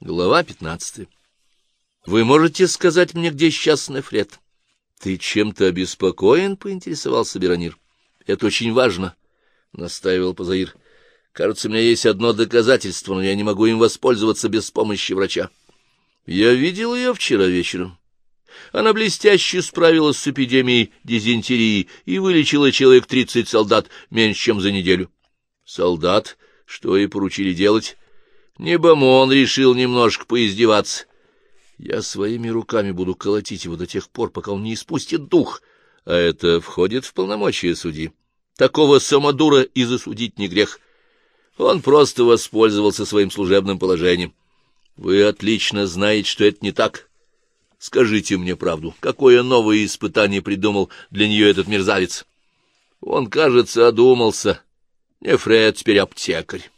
Глава пятнадцатая. Вы можете сказать мне, где сейчас Нефред? Ты чем-то обеспокоен? — поинтересовался Беронир. — Это очень важно, — настаивал Пазаир. — Кажется, у меня есть одно доказательство, но я не могу им воспользоваться без помощи врача. Я видел ее вчера вечером. Она блестяще справилась с эпидемией дизентерии и вылечила человек тридцать солдат меньше, чем за неделю. Солдат? Что ей поручили делать? Небомон решил немножко поиздеваться. Я своими руками буду колотить его до тех пор, пока он не испустит дух, а это входит в полномочия судьи. Такого самодура и засудить не грех. Он просто воспользовался своим служебным положением. Вы отлично знаете, что это не так. Скажите мне правду, какое новое испытание придумал для нее этот мерзавец? Он, кажется, одумался. Не Фред, теперь аптекарь.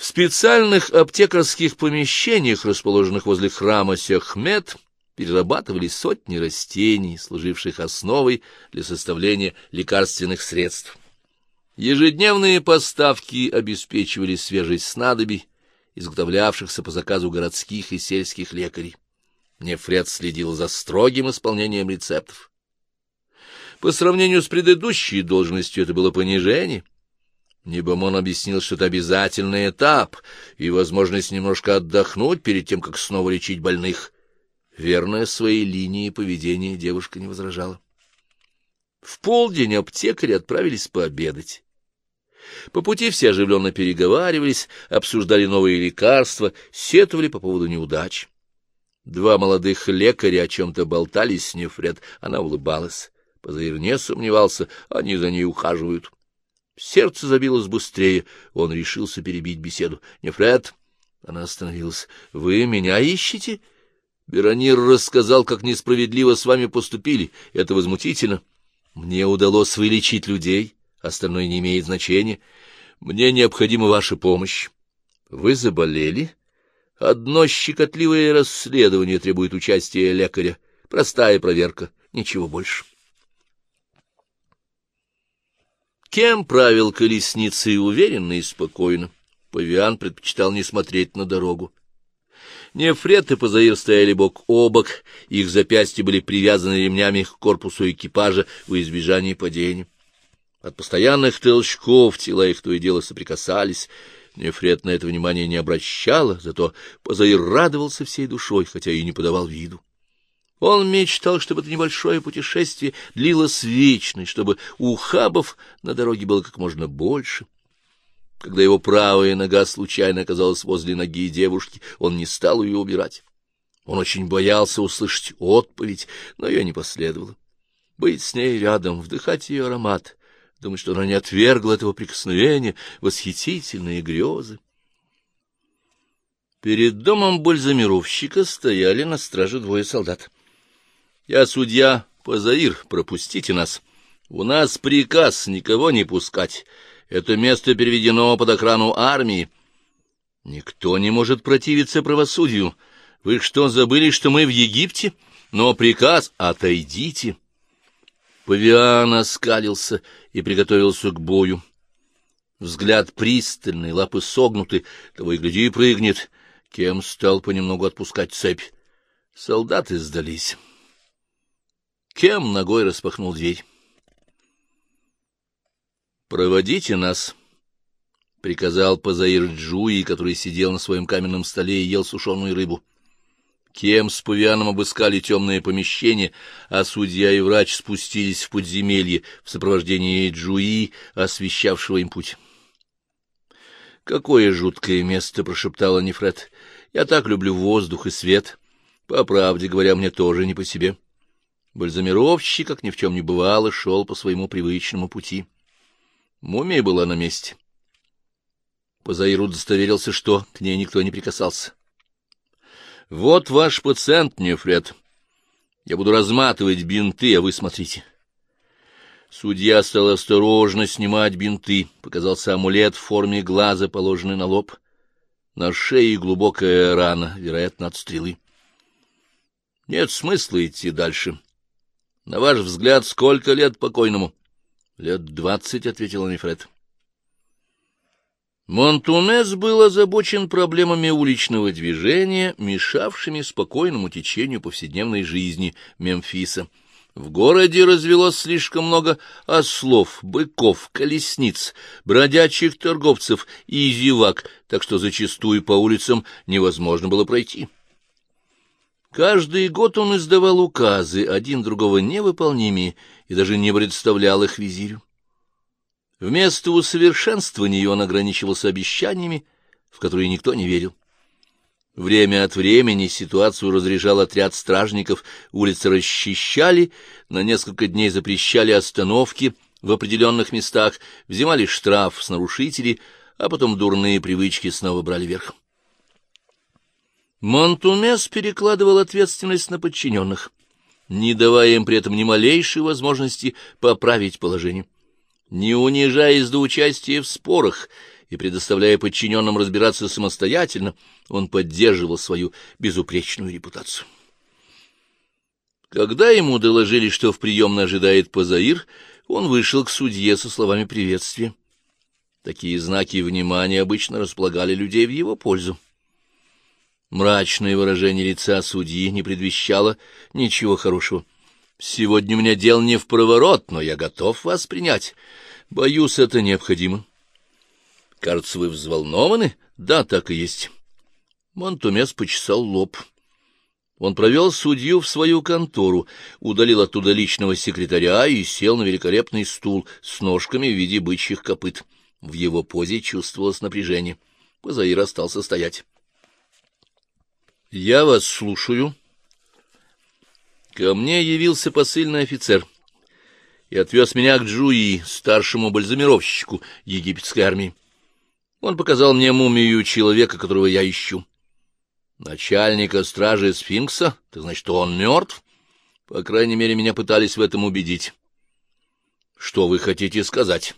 В специальных аптекарских помещениях, расположенных возле храма Сехмет, перерабатывались сотни растений, служивших основой для составления лекарственных средств. Ежедневные поставки обеспечивали свежесть снадобий, изготовлявшихся по заказу городских и сельских лекарей. Нефред следил за строгим исполнением рецептов. По сравнению с предыдущей должностью это было понижение — Небомон объяснил, что это обязательный этап и возможность немножко отдохнуть перед тем, как снова лечить больных. Верная своей линии поведения девушка не возражала. В полдень аптекари отправились пообедать. По пути все оживленно переговаривались, обсуждали новые лекарства, сетовали по поводу неудач. Два молодых лекаря о чем-то болтались с Нефред, она улыбалась. Позаир не сомневался, они за ней ухаживают. Сердце забилось быстрее. Он решился перебить беседу. — Не Фред? Она остановилась. — Вы меня ищете? Беронир рассказал, как несправедливо с вами поступили. Это возмутительно. Мне удалось вылечить людей. Остальное не имеет значения. Мне необходима ваша помощь. Вы заболели? Одно щекотливое расследование требует участия лекаря. Простая проверка, ничего больше. Кем правил колесницей уверенно и спокойно. Павиан предпочитал не смотреть на дорогу. Нефрет и Пазаир стояли бок о бок, их запястья были привязаны ремнями к корпусу экипажа во избежание падения. От постоянных толчков тела их то и дело соприкасались. Нефрет на это внимание не обращала, зато Пазаир радовался всей душой, хотя и не подавал виду. Он мечтал, чтобы это небольшое путешествие длилось вечно, чтобы у хабов на дороге было как можно больше. Когда его правая нога случайно оказалась возле ноги девушки, он не стал ее убирать. Он очень боялся услышать отповедь, но ее не последовало. Быть с ней рядом, вдыхать ее аромат, думать, что она не отвергла этого прикосновения, восхитительные грезы. Перед домом бальзамировщика стояли на страже двое солдат. Я судья Пазаир, пропустите нас. У нас приказ никого не пускать. Это место переведено под охрану армии. Никто не может противиться правосудию. Вы что, забыли, что мы в Египте? Но приказ — отойдите. Павиан оскалился и приготовился к бою. Взгляд пристальный, лапы согнуты, того и гляди и прыгнет. Кем стал понемногу отпускать цепь. Солдаты сдались. Кем ногой распахнул дверь. «Проводите нас», — приказал Пазаир Джуи, который сидел на своем каменном столе и ел сушеную рыбу. Кем с Павианом обыскали темное помещение, а судья и врач спустились в подземелье в сопровождении Джуи, освещавшего им путь. «Какое жуткое место!» — прошептала Нефред. «Я так люблю воздух и свет. По правде говоря, мне тоже не по себе». Бальзамировщик, как ни в чем не бывало, шел по своему привычному пути. Мумия была на месте. Позаиру удостоверился, что к ней никто не прикасался. — Вот ваш пациент, Нефред. Я буду разматывать бинты, а вы смотрите. Судья стал осторожно снимать бинты. Показался амулет в форме глаза, положенный на лоб. На шее глубокая рана, вероятно, от стрелы. Нет смысла идти дальше. — На ваш взгляд, сколько лет покойному? — Лет двадцать, — ответила Нефред. Монтунес был озабочен проблемами уличного движения, мешавшими спокойному течению повседневной жизни Мемфиса. В городе развелось слишком много ослов, быков, колесниц, бродячих торговцев и зевак, так что зачастую по улицам невозможно было пройти. Каждый год он издавал указы, один другого невыполнимые, и даже не представлял их визирю. Вместо усовершенствования он ограничивался обещаниями, в которые никто не верил. Время от времени ситуацию разряжал отряд стражников, улицы расчищали, на несколько дней запрещали остановки в определенных местах, взимали штраф с нарушителей, а потом дурные привычки снова брали верх. Монтунес перекладывал ответственность на подчиненных, не давая им при этом ни малейшей возможности поправить положение не унижаясь до участия в спорах и предоставляя подчиненным разбираться самостоятельно, он поддерживал свою безупречную репутацию. Когда ему доложили, что в приемной ожидает Пазаир, он вышел к судье со словами приветствия. Такие знаки внимания обычно располагали людей в его пользу. Мрачное выражение лица судьи не предвещало ничего хорошего. Сегодня у меня дело не в проворот, но я готов вас принять. Боюсь, это необходимо. Кажется, вы взволнованы? Да, так и есть. Монтумес почесал лоб. Он провел судью в свою контору, удалил оттуда личного секретаря и сел на великолепный стул с ножками в виде бычьих копыт. В его позе чувствовалось напряжение. Позаир остался стоять. — Я вас слушаю, Ко мне явился посыльный офицер и отвез меня к Джуи, старшему бальзамировщику египетской армии. Он показал мне мумию человека, которого я ищу. Начальника стражи сфинкса? Так значит, он мертв? По крайней мере, меня пытались в этом убедить. Что вы хотите сказать?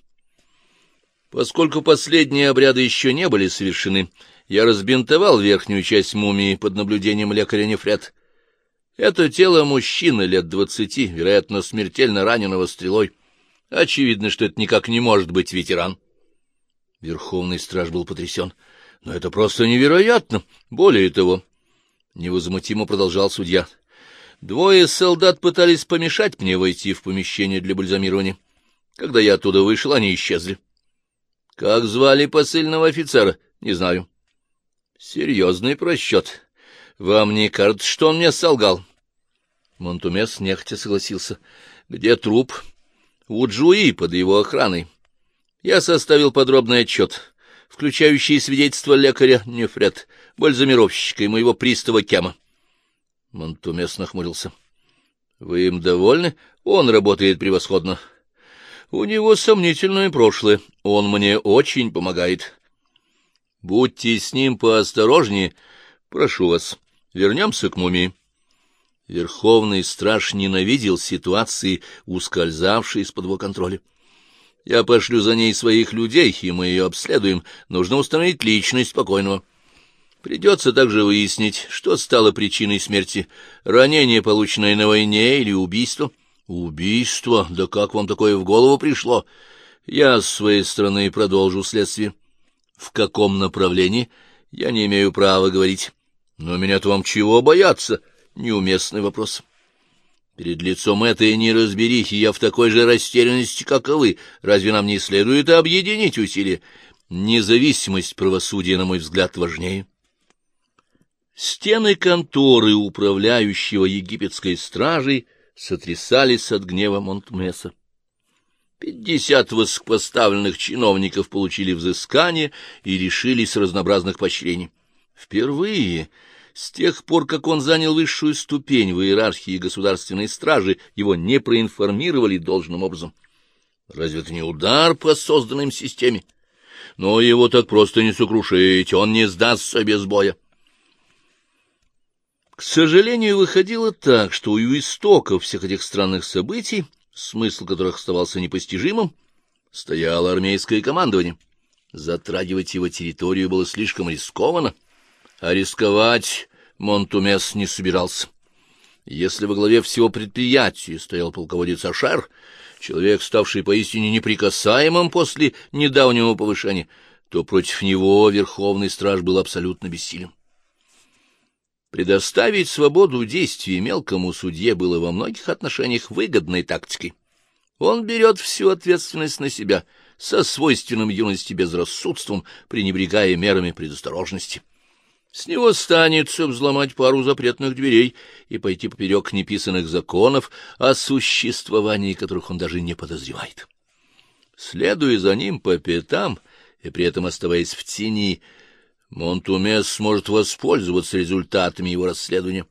Поскольку последние обряды еще не были совершены, я разбинтовал верхнюю часть мумии под наблюдением лекаря Нефред. Это тело мужчины лет двадцати, вероятно, смертельно раненого стрелой. Очевидно, что это никак не может быть ветеран. Верховный страж был потрясен. Но это просто невероятно. Более того, невозмутимо продолжал судья. Двое солдат пытались помешать мне войти в помещение для бальзамирования. Когда я оттуда вышел, они исчезли. Как звали посыльного офицера? Не знаю. Серьезный просчет. Вам не кажется, что он мне солгал? Монтумес нехотя согласился. — Где труп? — У Джуи, под его охраной. Я составил подробный отчет, включающий свидетельство лекаря Нефред, бальзамировщика и моего пристава Кема. Монтумес нахмурился. — Вы им довольны? Он работает превосходно. У него сомнительное прошлое. Он мне очень помогает. Будьте с ним поосторожнее. Прошу вас. Вернемся к мумии. Верховный страж ненавидел ситуации, ускользавшие из-под его контроля. Я пошлю за ней своих людей, и мы ее обследуем. Нужно установить личность покойного. Придется также выяснить, что стало причиной смерти. Ранение, полученное на войне, или убийство? Убийство? Да как вам такое в голову пришло? Я с своей стороны продолжу следствие. В каком направлении? Я не имею права говорить. Но меня-то вам чего бояться? Неуместный вопрос. Перед лицом этой неразберихи я в такой же растерянности, как и вы. Разве нам не следует объединить усилия? Независимость правосудия, на мой взгляд, важнее. Стены конторы управляющего египетской стражей сотрясались от гнева Монтмеса. Пятьдесят высокопоставленных чиновников получили взыскание и решились разнообразных поощрений. Впервые, с тех пор, как он занял высшую ступень в иерархии государственной стражи, его не проинформировали должным образом. Разве это не удар по созданной системе? Но его так просто не сокрушить, он не сдастся без боя. К сожалению, выходило так, что у истоков всех этих странных событий, смысл которых оставался непостижимым, стояло армейское командование. Затрагивать его территорию было слишком рискованно а рисковать Монтумес не собирался. Если во главе всего предприятия стоял полководец Ашер, человек, ставший поистине неприкасаемым после недавнего повышения, то против него верховный страж был абсолютно бессилен. Предоставить свободу действий мелкому судье было во многих отношениях выгодной тактикой. Он берет всю ответственность на себя, со свойственным юности безрассудством, пренебрегая мерами предосторожности. С него станется взломать пару запретных дверей и пойти поперек неписанных законов, о существовании которых он даже не подозревает. Следуя за ним по пятам и при этом оставаясь в тени, Монтумес сможет воспользоваться результатами его расследования.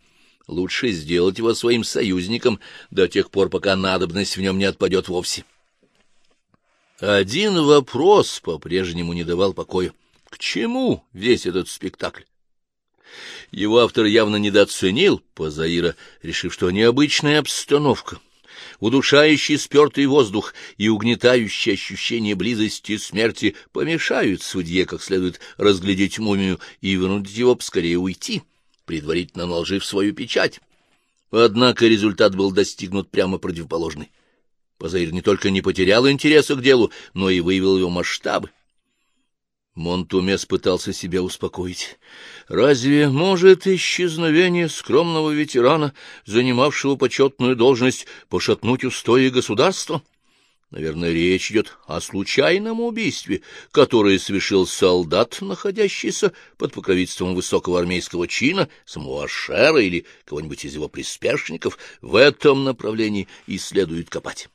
Лучше сделать его своим союзником до тех пор, пока надобность в нем не отпадет вовсе. Один вопрос по-прежнему не давал покоя. К чему весь этот спектакль? Его автор явно недооценил Пазаира, решив, что необычная обстановка — удушающий спертый воздух и угнетающее ощущение близости смерти помешают судье как следует разглядеть мумию и вынудить его поскорее уйти, предварительно наложив свою печать. Однако результат был достигнут прямо противоположный. Позаир не только не потерял интереса к делу, но и выявил его масштабы. Монтумес пытался себя успокоить. Разве может исчезновение скромного ветерана, занимавшего почетную должность, пошатнуть устои государства? Наверное, речь идет о случайном убийстве, которое совершил солдат, находящийся под покровительством высокого армейского чина, самого Ашера или кого-нибудь из его приспешников. В этом направлении и следует копать.